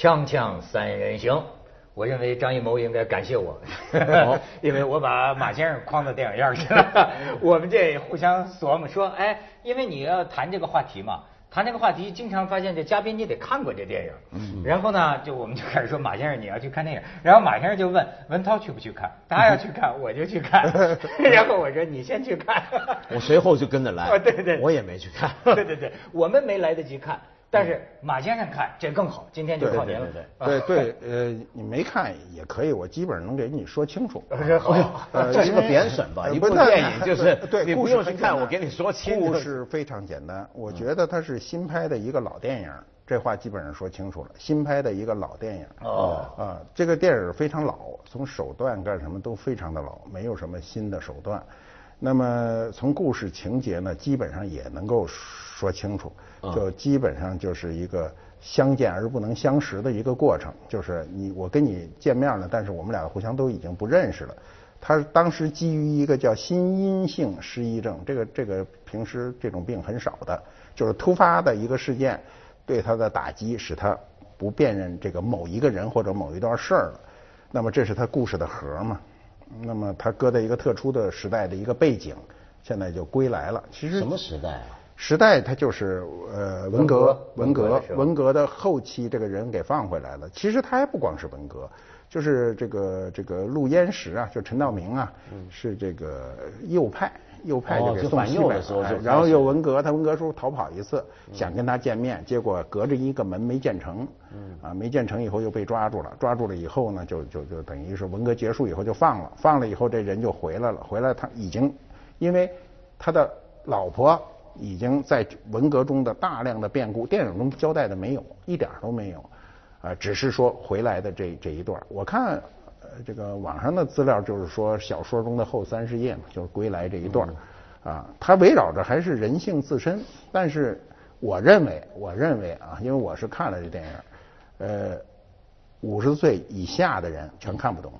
锵锵三人行，我认为张艺谋应该感谢我，因为我把马先生框到电影院去了。我们这互相琢磨说，哎，因为你要谈这个话题嘛，谈这个话题，经常发现这嘉宾你得看过这电影。嗯。然后呢，就我们就开始说马先生你要去看电影，然后马先生就问文涛去不去看，他要去看 我就去看，然后我说你先去看，我随后就跟着来。对对，我也没去看。对对对，我们没来得及看。但是马先生看这更好，今天就靠您了。对对，呃，你没看也可以，我基本上能给你说清楚。好，这是个贬损吧？一部电影就是对，你不用去看，我给你说清楚。故事非常简单，我觉得它是新拍的一个老电影，这话基本上说清楚了。新拍的一个老电影。哦。啊，这个电影非常老，从手段干什么都非常的老，没有什么新的手段。那么从故事情节呢，基本上也能够说清楚。就基本上就是一个相见而不能相识的一个过程，就是你我跟你见面了，但是我们俩互相都已经不认识了。他当时基于一个叫心因性失忆症，这个这个平时这种病很少的，就是突发的一个事件对他的打击，使他不辨认这个某一个人或者某一段事儿了。那么这是他故事的核嘛？那么他搁在一个特殊的时代的一个背景，现在就归来了。其实什么时代啊？时代，它就是呃文革，文革，文革的后期，这个人给放回来了。其实他还不光是文革，就是这个这个陆焉识啊，就陈道明啊，是这个右派，右派就给送西北，然后又文革，他文革时候逃跑一次，想跟他见面，结果隔着一个门没建成，啊没建成以后又被抓住了，抓住了以后呢，就就就等于是文革结束以后就放了，放了以后这人就回来了，回来他已经因为他的老婆。已经在文革中的大量的变故，电影中交代的没有，一点都没有，啊，只是说回来的这这一段。我看呃这个网上的资料就是说小说中的后三十页嘛，就是归来这一段，啊，它围绕着还是人性自身。但是我认为，我认为啊，因为我是看了这电影，呃，五十岁以下的人全看不懂。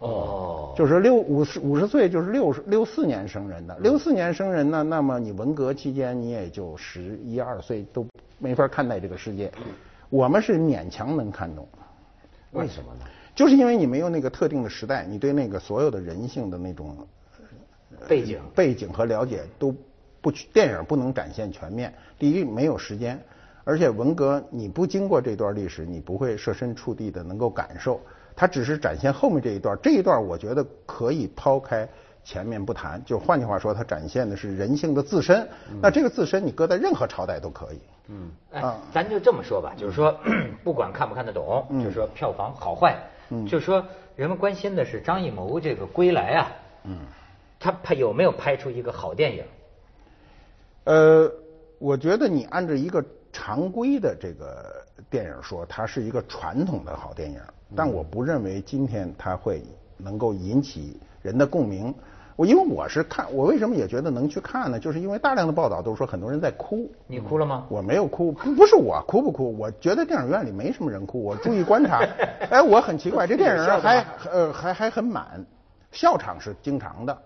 哦，就是六五十五十岁就是六十六四年生人的，六四年生人呢，那么你文革期间你也就十一二岁，都没法看待这个世界。我们是勉强能看懂，为什么呢？就是因为你没有那个特定的时代，你对那个所有的人性的那种背景背景和了解都不电影不能展现全面。第一没有时间，而且文革你不经过这段历史，你不会设身处地的能够感受。它只是展现后面这一段，这一段我觉得可以抛开前面不谈。就换句话说，它展现的是人性的自身。那这个自身，你搁在任何朝代都可以。嗯，哎，咱就这么说吧，就是说，不管看不看得懂，就是说票房好坏，就是说人们关心的是张艺谋这个归来啊，嗯，他拍有没有拍出一个好电影？呃，我觉得你按照一个常规的这个电影说，它是一个传统的好电影。但我不认为今天它会能够引起人的共鸣。我因为我是看，我为什么也觉得能去看呢？就是因为大量的报道都说很多人在哭。你哭了吗？我没有哭，不是我哭不哭，我觉得电影院里没什么人哭。我注意观察，哎，我很奇怪，这电影还呃还还很满，笑场是经常的。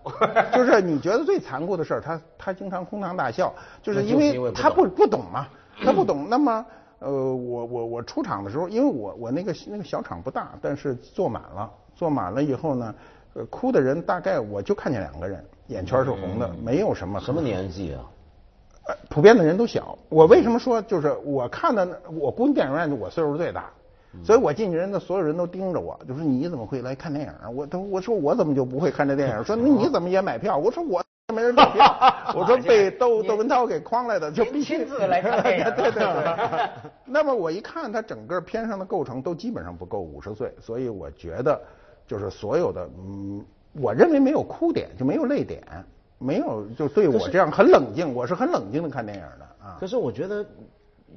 就是你觉得最残酷的事儿，他他经常哄堂大笑，就是因为他不不懂嘛，他不懂，那么。呃，我我我出场的时候，因为我我那个那个小场不大，但是坐满了，坐满了以后呢，呃，哭的人大概我就看见两个人，眼圈是红的，没有什么。什么年纪啊？呃，普遍的人都小。我为什么说就是我看的，我估计电影院我岁数最大，所以我进去人的所有人都盯着我，就说你怎么会来看电影？我他我说我怎么就不会看这电影？说你怎么也买票？我说我。没人买票，我说被窦窦文涛给诓来的，就必须亲自来看 电影。对对对。那么我一看，他整个片上的构成都基本上不够五十岁，所以我觉得就是所有的，嗯，我认为没有哭点，就没有泪点，没有就对我这样很冷静，我是很冷静的看电影的啊。可是我觉得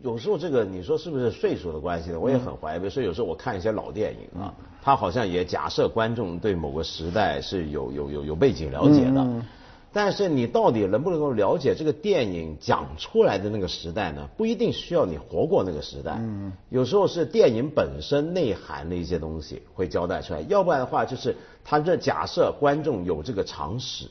有时候这个你说是不是岁数的关系呢？我也很怀疑。比如说有时候我看一些老电影啊，他好像也假设观众对某个时代是有有有有背景了解的。但是你到底能不能够了解这个电影讲出来的那个时代呢？不一定需要你活过那个时代。嗯。有时候是电影本身内涵的一些东西会交代出来，要不然的话就是他这假设观众有这个常识，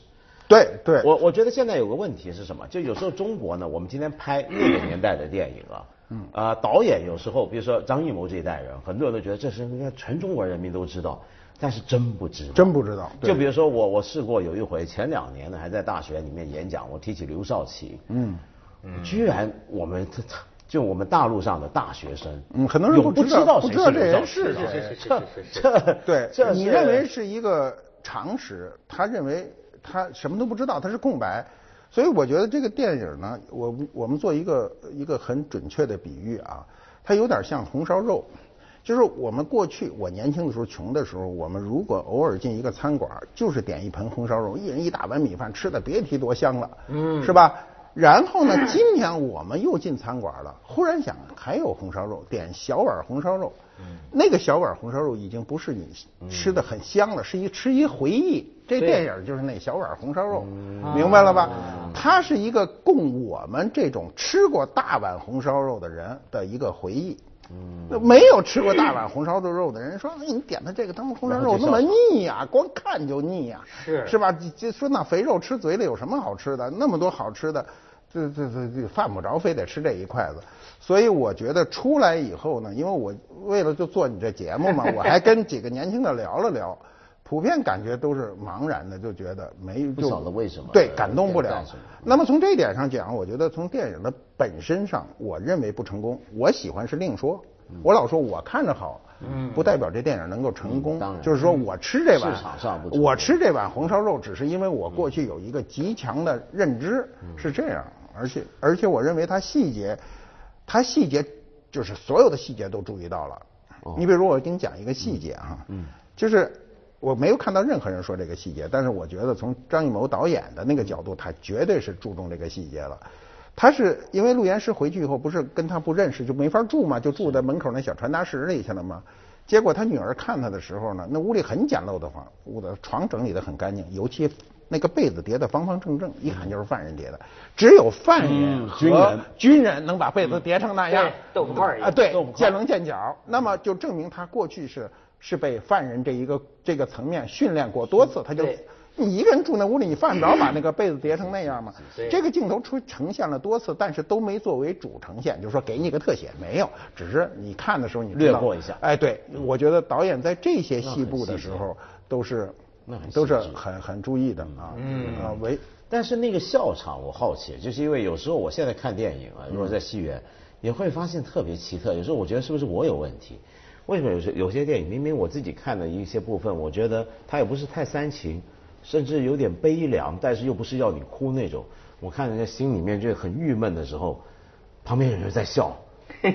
对对，我我觉得现在有个问题是什么？就有时候中国呢，我们今天拍那个年代的电影啊，嗯啊，导演有时候，比如说张艺谋这一代人，很多人都觉得这是应该全中国人民都知道，但是真不知道，真不知道。就比如说我我试过有一回，前两年呢还在大学里面演讲，我提起刘少奇，嗯嗯，居然我们他他。就我们大陆上的大学生，嗯，很多人不知道不知道这人是谁，是是是是这对，你认为是一个常识，他认为他什么都不知道，他是空白，所以我觉得这个电影呢，我我们做一个一个很准确的比喻啊，它有点像红烧肉，就是我们过去我年轻的时候穷的时候，我们如果偶尔进一个餐馆，就是点一盆红烧肉，一人一大碗米饭，吃的别提多香了，嗯，是吧？然后呢？今天我们又进餐馆了，忽然想还有红烧肉，点小碗红烧肉。那个小碗红烧肉已经不是你吃的很香了，是一吃一回忆。这电影就是那小碗红烧肉，明白了吧？它是一个供我们这种吃过大碗红烧肉的人的一个回忆。那没有吃过大碗红烧肉的人说：“你点的这个他们红烧肉那么腻呀，光看就腻呀，是是吧？就说那肥肉吃嘴里有什么好吃的？那么多好吃的。”这这这这犯不着非得吃这一筷子，所以我觉得出来以后呢，因为我为了就做你这节目嘛，我还跟几个年轻的聊了聊，普遍感觉都是茫然的，就觉得没不晓得为什么对感动不了。那么从这一点上讲，我觉得从电影的本身上，我认为不成功。我喜欢是另说，我老说我看着好，不代表这电影能够成功。就是说我吃这碗，我吃这碗红烧肉，只是因为我过去有一个极强的认知是这样。而且而且，我认为它细节，它细节就是所有的细节都注意到了。你比如我给你讲一个细节哈，嗯，就是我没有看到任何人说这个细节，但是我觉得从张艺谋导演的那个角度，他绝对是注重这个细节了。他是因为陆岩师回去以后不是跟他不认识就没法住嘛，就住在门口那小传达室里去了嘛。结果他女儿看他的时候呢，那屋里很简陋的慌，屋的床整理的很干净，尤其。那个被子叠的方方正正，一看就是犯人叠的。只有犯人和军人能把被子叠成那样，豆腐块啊，对，见棱见角。那么就证明他过去是是被犯人这一个这个层面训练过多次。他就你一个人住那屋里，你犯不着把那个被子叠成那样嘛。这个镜头出呈现了多次，但是都没作为主呈现，就是说给你个特写没有，只是你看的时候你略过一下。哎，对，我觉得导演在这些细部的时候都是。那都是很很注意的啊，嗯啊，为但是那个笑场我好奇，就是因为有时候我现在看电影啊，如果在戏院也会发现特别奇特。有时候我觉得是不是我有问题？为什么有些有些电影明明我自己看的一些部分，我觉得它也不是太煽情，甚至有点悲凉，但是又不是要你哭那种。我看人家心里面就很郁闷的时候，旁边有人在笑。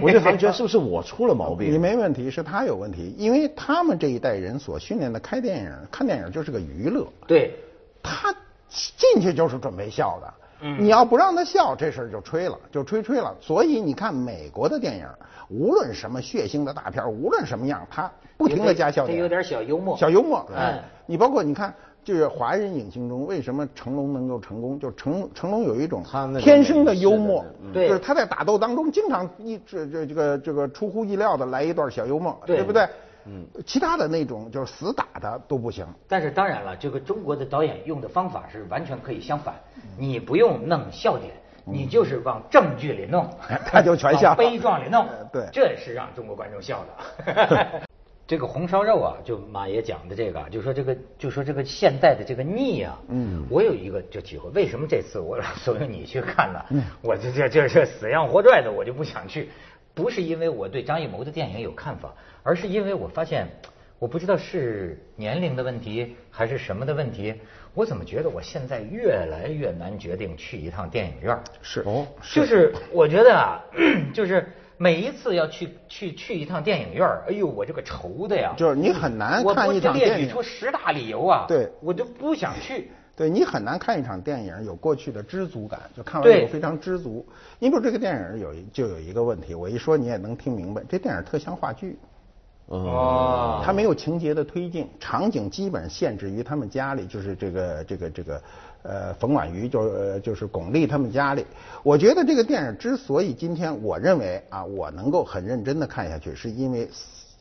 我就觉得是不是我出了毛病？你没问题，是他有问题，因为他们这一代人所训练的开电影、看电影就是个娱乐。对，他进去就是准备笑的。你要不让他笑，这事儿就吹了，就吹吹了。所以你看美国的电影，无论什么血腥的大片，无论什么样，他不停的加笑点，有点小幽默。小幽默，哎，你包括你看。就是华人影星中，为什么成龙能够成功？就成成龙有一种天生的幽默，就是他在打斗当中经常一这这这个这个出乎意料的来一段小幽默，对不对？嗯，其他的那种就是死打的都不行。但是当然了，这个中国的导演用的方法是完全可以相反，你不用弄笑点，你就是往正剧里弄，他就全笑；悲壮里弄，对，这是让中国观众笑的。这个红烧肉啊，就马爷讲的这个，就说这个，就说这个现在的这个腻啊，嗯，我有一个就体会，为什么这次我怂恿你去看呢？嗯，我这这这这死样活拽的，我就不想去，不是因为我对张艺谋的电影有看法，而是因为我发现，我不知道是年龄的问题还是什么的问题，我怎么觉得我现在越来越难决定去一趟电影院？是哦，就是 我觉得啊，就是。每一次要去去去一趟电影院哎呦，我这个愁的呀！就是你很难看一场电影。列举出十大理由啊！对，我就不想去。对你很难看一场电影有过去的知足感，就看完以后非常知足。你比如这个电影有就有一个问题，我一说你也能听明白，这电影特像话剧。哦，它没有情节的推进，场景基本限制于他们家里，就是这个这个这个呃冯婉瑜就就是巩俐他们家里。我觉得这个电影之所以今天我认为啊我能够很认真的看下去，是因为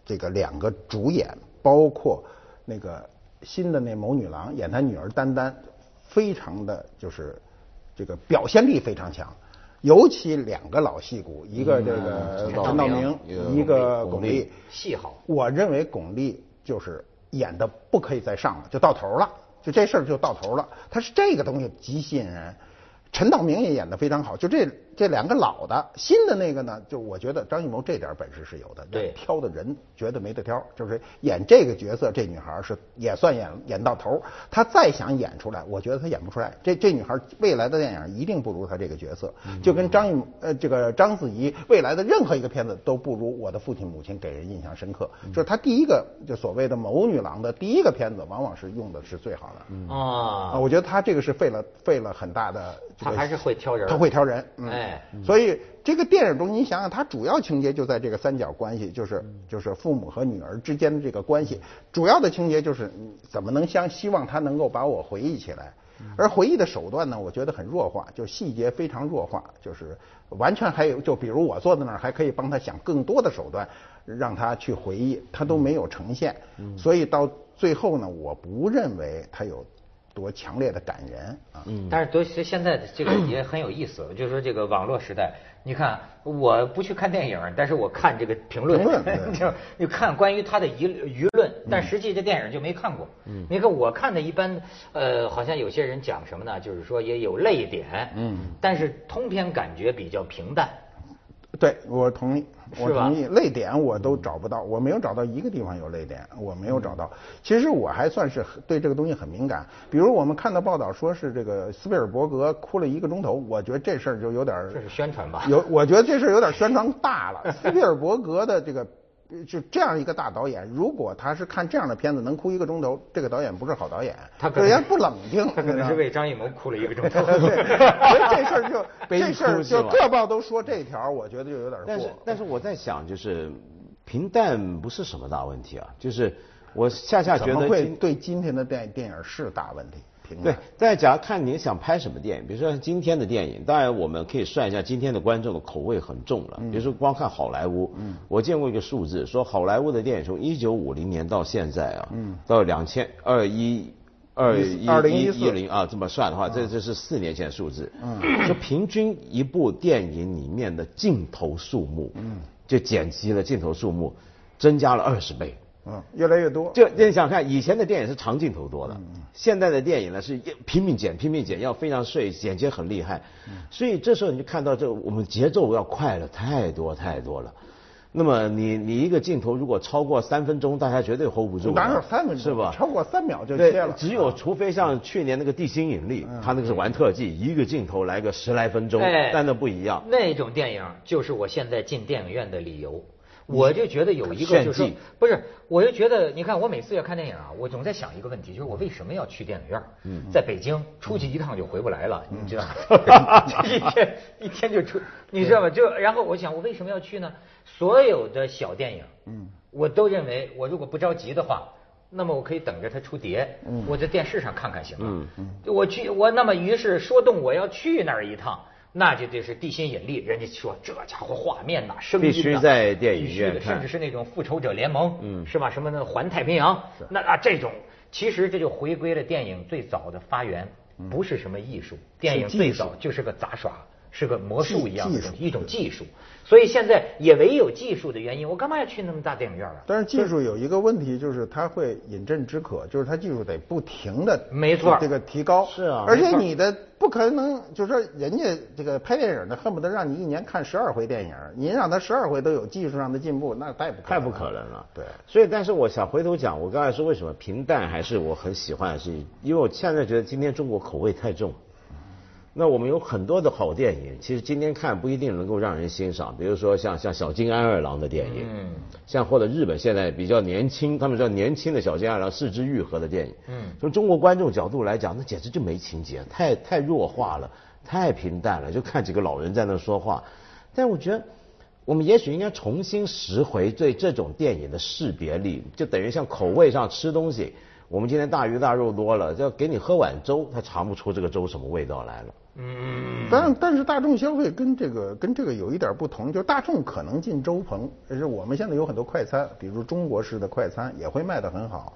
这个两个主演，包括那个新的那谋女郎演她女儿丹丹，非常的就是这个表现力非常强，尤其两个老戏骨，一个这个陈道明，一个巩俐，戏好。我认为巩俐就是演的不可以再上了，就到头了，就这事儿就到头了。他是这个东西极吸引人。陈道明也演的非常好，就这这两个老的，新的那个呢，就我觉得张艺谋这点本事是有的，对，挑的人绝对没得挑，就是演这个角色，这女孩是也算演演到头，她再想演出来，我觉得她演不出来。这这女孩未来的电影一定不如她这个角色，就跟张艺呃这个章子怡未来的任何一个片子都不如我的父亲母亲给人印象深刻，就是她第一个就所谓的谋女郎的第一个片子，往往是用的是最好的。啊，我觉得她这个是费了费了很大的。她还是会挑人，她会挑人，哎，所以这个电影中，你想想，它主要情节就在这个三角关系，就是就是父母和女儿之间的这个关系，主要的情节就是怎么能相希望他能够把我回忆起来，而回忆的手段呢，我觉得很弱化，就细节非常弱化，就是完全还有就比如我坐在那儿还可以帮他想更多的手段让他去回忆，他都没有呈现，所以到最后呢，我不认为他有。多强烈的感人啊！嗯，但是多现在的这个也很有意思，就是说这个网络时代，你看我不去看电影，但是我看这个评论，就你看关于他的舆舆论，但实际这电影就没看过。嗯，你看我看的一般，呃，好像有些人讲什么呢？就是说也有泪点，嗯，但是通篇感觉比较平淡。对，我同意，我同意。泪点我都找不到，我没有找到一个地方有泪点，我没有找到。其实我还算是对这个东西很敏感。比如我们看到报道说是这个斯皮尔伯格哭了一个钟头，我觉得这事儿就有点这是宣传吧？有，我觉得这事儿有点宣传大了。斯皮尔伯格的这个。就这样一个大导演，如果他是看这样的片子能哭一个钟头，这个导演不是好导演。他可能不冷静，他可能是为张艺谋哭了一个钟头。对，这事儿就 这事儿就各报都说这条，我觉得就有点过。但是但是我在想，就是平淡不是什么大问题啊，就是我恰恰觉得会对今天的电电影是大问题。对，再假如看你想拍什么电影，比如说今天的电影，当然我们可以算一下今天的观众的口味很重了。比如说光看好莱坞，嗯。我见过一个数字，说好莱坞的电影从一九五零年到现在啊，嗯。到两千二一二一二零一零啊这么算的话，这这是四年前数字。嗯。说平均一部电影里面的镜头数目，嗯。就剪辑的镜头数目增加了二十倍。嗯，越来越多。就你想看，以前的电影是长镜头多的，现在的电影呢是拼命剪、拼命剪，要非常碎，剪接很厉害。所以这时候你就看到，这我们节奏要快了太多太多了。那么你你一个镜头如果超过三分钟，大家绝对 hold 不住。哪有三分钟是吧？超过三秒就切了。只有除非像去年那个《地心引力》，他那个是玩特技，一个镜头来个十来分钟，但那不一样。那种电影就是我现在进电影院的理由。我就觉得有一个就是不是，我就觉得你看我每次要看电影啊，我总在想一个问题，就是我为什么要去电影院？在北京出去一趟就回不来了，你知道吗？一天一天就出，你知道吗？就然后我想我为什么要去呢？所有的小电影，嗯，我都认为我如果不着急的话，那么我可以等着它出碟，我在电视上看看行吗。嗯嗯，我去我那么于是说动我要去那儿一趟。那就得是地心引力，人家说这家伙画面呐，声音必须在电影院甚至是那种复仇者联盟，嗯，是吧？什么的环太平洋，那啊这种，其实这就回归了电影最早的发源，不是什么艺术，电影最早就是个杂耍，是个魔术一样的一种技术。所以现在也唯有技术的原因，我干嘛要去那么大电影院啊？但是技术有一个问题，就是它会饮鸩止渴，就是它技术得不停的没错这个提高是啊，而且你的不可能就是说人家这个拍电影的恨不得让你一年看十二回电影，您让他十二回都有技术上的进步，那太不太不可能了。对，所以但是我想回头讲，我刚才说为什么平淡还是我很喜欢，是因为我现在觉得今天中国口味太重。那我们有很多的好电影，其实今天看不一定能够让人欣赏。比如说像像小津安二郎的电影，嗯，像或者日本现在比较年轻，他们叫年轻的小津安二郎四肢愈合的电影，嗯，从中国观众角度来讲，那简直就没情节，太太弱化了，太平淡了，就看几个老人在那说话。但我觉得，我们也许应该重新拾回对这种电影的识别力，就等于像口味上吃东西，我们今天大鱼大肉多了，就给你喝碗粥，他尝不出这个粥什么味道来了。嗯，但但是大众消费跟这个跟这个有一点不同，就是大众可能进粥棚，就是我们现在有很多快餐，比如中国式的快餐也会卖得很好，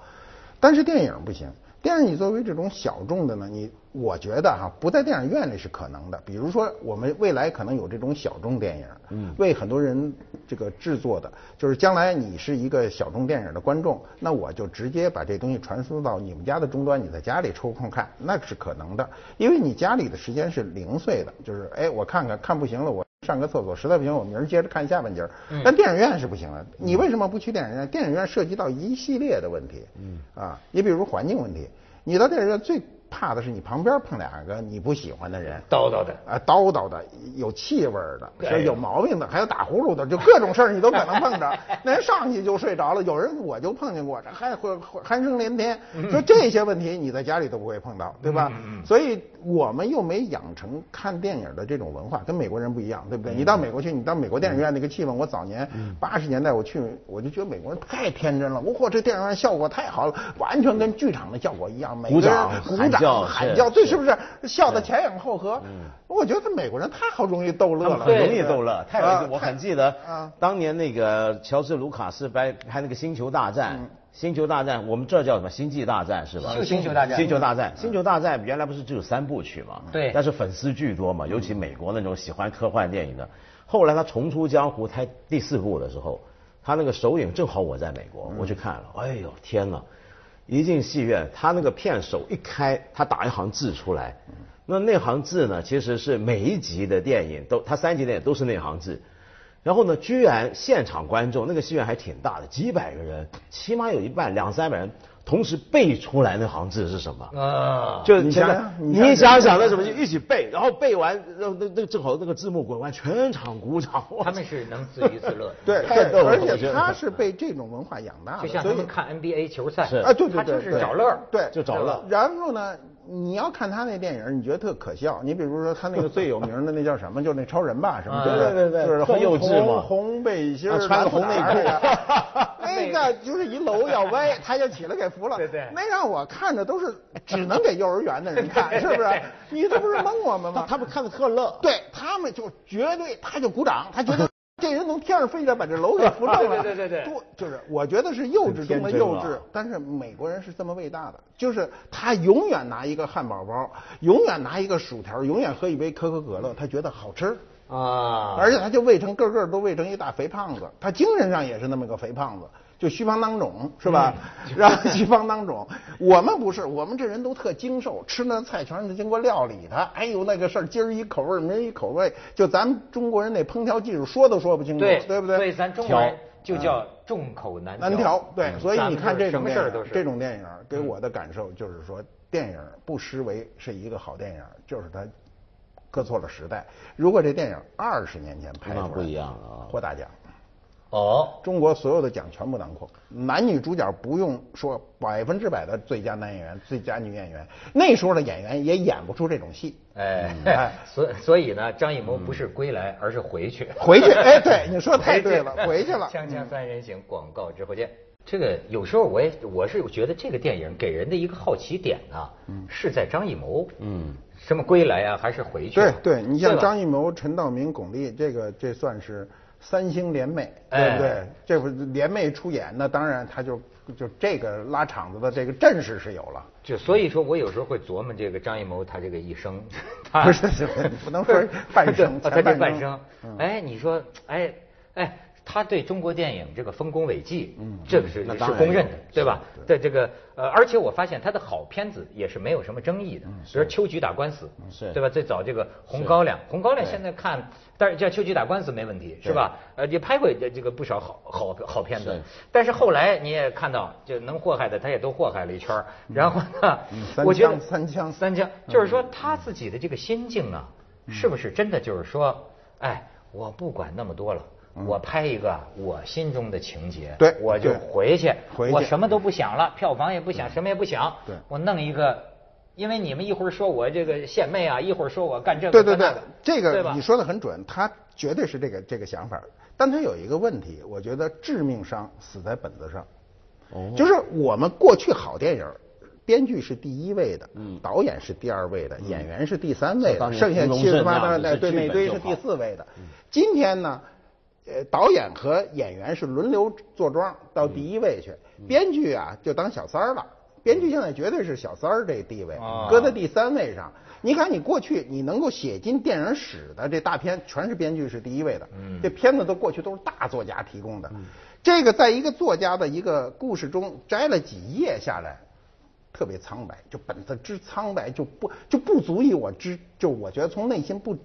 但是电影不行。电影你作为这种小众的呢，你我觉得哈，不在电影院里是可能的。比如说，我们未来可能有这种小众电影，嗯，为很多人这个制作的，就是将来你是一个小众电影的观众，那我就直接把这东西传输到你们家的终端，你在家里抽空看，那是可能的。因为你家里的时间是零碎的，就是哎，我看看看不行了，我上个厕所，实在不行，我明儿接着看下半截。但电影院是不行的。你为什么不去电影院？电影院涉及到一系列的问题，嗯，啊，你比如环境问题。你到电影院最。怕的是你旁边碰两个你不喜欢的人，叨叨的啊，叨叨的，有气味的，是有毛病的，还有打呼噜的，就各种事儿你都可能碰着。那人上去就睡着了，有人我就碰见过，这还会鼾声连天。说这些问题你在家里都不会碰到，对吧？所以我们又没养成看电影的这种文化，跟美国人不一样，对不对？你到美国去，你到美国电影院那个气氛，我早年八十年代我去，我就觉得美国人太天真了。我嚯，这电影院效果太好了，完全跟剧场的效果一样，每个人鼓掌。喊叫，对是不是笑得前仰后合？我觉得美国人太好容易逗乐了，很容易逗乐。太我很记得，当年那个乔治卢卡斯拍拍那个《星球大战》，《星球大战》我们这叫什么？《星际大战》是吧？就《星球大战》。星球大战，《星球大战》原来不是只有三部曲嘛？对。但是粉丝巨多嘛，尤其美国那种喜欢科幻电影的。后来他重出江湖拍第四部的时候，他那个首映正好我在美国，我去看了。哎呦天哪！一进戏院，他那个片手一开，他打一行字出来，那那行字呢，其实是每一集的电影都，他三集电影都是那行字，然后呢，居然现场观众那个戏院还挺大的，几百个人，起码有一半两三百人。同时背出来那行字是什么？啊，就你想，你想想那什么，就一起背，然后背完，然后那那正好那个字幕滚完，全场鼓掌。他们是能自娱自乐，对，对，而且他是被这种文化养大的，就像他们看 NBA 球赛，啊，对对对就，是找乐，对，就找乐。然后呢？你要看他那电影，你觉得特可笑。你比如说他那个最有名的那叫什么？就那超人吧，什么？对对对，就是红红红背心，穿红内裤，那个就是一楼要歪，他就起来给扶了。对对，那让我看的都是只能给幼儿园的人看，是不是？你这不是蒙我们吗？他们看的特乐，对他们就绝对，他就鼓掌，他觉得。这人从天上飞下来，把这楼给扶正了。对对对对，多就是我觉得是幼稚中的幼稚，但是美国人是这么伟大的，就是他永远拿一个汉堡包，永远拿一个薯条，永远喝一杯可口可乐，他觉得好吃。啊，而且他就喂成个个都喂成一大肥胖子，他精神上也是那么个肥胖子。就虚方当肿是吧？让虚方当肿，我们不是，我们这人都特精瘦，吃那菜全是经过料理的。哎呦，那个事儿，今儿一口味，明儿一口味，就咱们中国人那烹调技术说都说不清楚，对不对？所以咱中国人就叫众口难难调。对，所以你看这种事儿都是这种电影，给我的感受就是说，电影不失为是一个好电影，就是它搁错了时代。如果这电影二十年前拍出来，不一样啊，获大奖。哦，中国所有的奖全部囊括，男女主角不用说，百分之百的最佳男演员、最佳女演员，那时候的演员也演不出这种戏。哎，所所以呢，张艺谋不是归来，而是回去。回去，哎，对，你说太对了，回去了。锵锵三人行，广告直播间。这个有时候我也我是觉得这个电影给人的一个好奇点呢，是在张艺谋。嗯。什么归来啊，还是回去？对对，你像张艺谋、陈道明、巩俐，这个这算是。三星联袂，对不对？这不联袂出演，那当然他就就这个拉场子的这个阵势是有了。就所以说我有时候会琢磨这个张艺谋他这个一生，不是不能说半生，他这半生。哎，你说，哎哎。他对中国电影这个丰功伟绩，嗯，这个是是公认的，对吧？对这个呃，而且我发现他的好片子也是没有什么争议的，比如《秋菊打官司》，是，对吧？最早这个《红高粱》，《红高粱》现在看，但是叫《秋菊打官司》没问题，是吧？呃，也拍过这个不少好好好片子，但是后来你也看到，就能祸害的他也都祸害了一圈然后呢，我觉得三枪。三枪，就是说他自己的这个心境啊，是不是真的就是说，哎，我不管那么多了。我拍一个我心中的情节，对，我就回去，我什么都不想了，票房也不想，什么也不想，对，我弄一个，因为你们一会儿说我这个献媚啊，一会儿说我干这个，对对对，这个你说的很准，他绝对是这个这个想法，但他有一个问题，我觉得致命伤死在本子上，哦，就是我们过去好电影，编剧是第一位的，嗯，导演是第二位的，演员是第三位的，剩下七十八张对那堆是第四位的，今天呢？呃，导演和演员是轮流坐庄到第一位去，编剧啊就当小三儿了。编剧现在绝对是小三儿这地位，搁在第三位上。你看，你过去你能够写进电影史的这大片，全是编剧是第一位的。嗯，这片子都过去都是大作家提供的。这个在一个作家的一个故事中摘了几页下来，特别苍白，就本子之苍白就不就不足以我知，就我觉得从内心不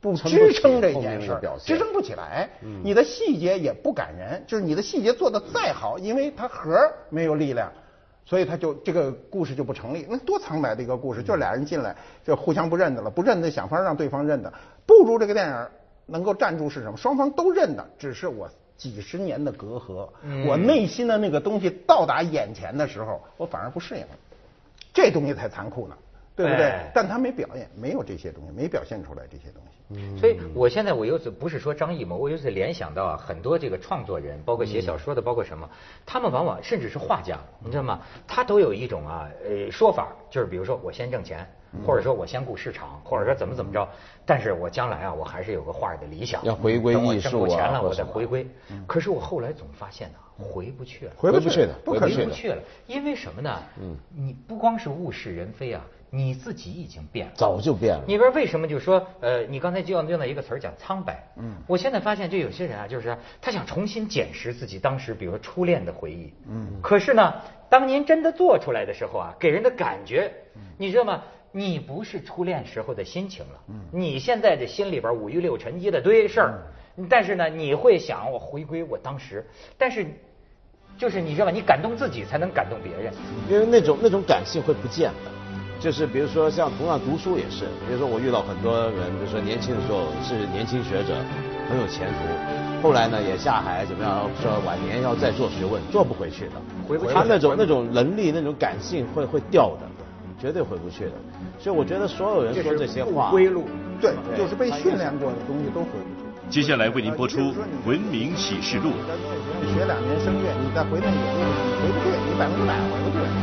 不支撑这件事，支撑不起来。你的细节也不感人，就是你的细节做的再好，因为它核没有力量。所以它就这个故事就不成立，那多苍白的一个故事，就俩人进来就互相不认得了，不认得想法让对方认得，不如这个电影能够站住是什么？双方都认得，只是我几十年的隔阂，我内心的那个东西到达眼前的时候，我反而不适应了，这东西才残酷呢。对不对？但他没表演，没有这些东西，没表现出来这些东西。所以，我现在我又是不是说张艺谋？我又是联想到啊，很多这个创作人，包括写小说的，包括什么，他们往往甚至是画家，你知道吗？他都有一种啊，呃，说法，就是比如说我先挣钱，或者说我先顾市场，或者说怎么怎么着，但是我将来啊，我还是有个画的理想，要回归艺术啊，挣钱了我再回归。可是我后来总发现呢，回不去了，回不去了，回不去了，因为什么呢？嗯，你不光是物是人非啊。你自己已经变了，早就变了。你知道为什么？就说呃，你刚才就要用到一个词儿讲苍白。嗯，我现在发现，就有些人啊，就是他想重新捡拾自己当时，比如说初恋的回忆。嗯。可是呢，当您真的做出来的时候啊，给人的感觉，你知道吗？你不是初恋时候的心情了。嗯。你现在的心里边五欲六尘一大堆事儿，但是呢，你会想我回归我当时，但是就是你知道吗？你感动自己才能感动别人，因为那种那种感性会不见的。就是比如说像同样读书也是，比如说我遇到很多人，比如说年轻的时候是年轻学者，很有前途，后来呢也下海怎么样，说晚年要再做学问，做不回去的，回不去。他那种那种能力那种感性会会掉的，绝对回不去的。所以我觉得所有人说这些话，归路，对，就是被训练过的东西都回不去。接下来为您播出《文明启示录》。学两年声乐，你再回那个，你回不去，你百分之百回不去。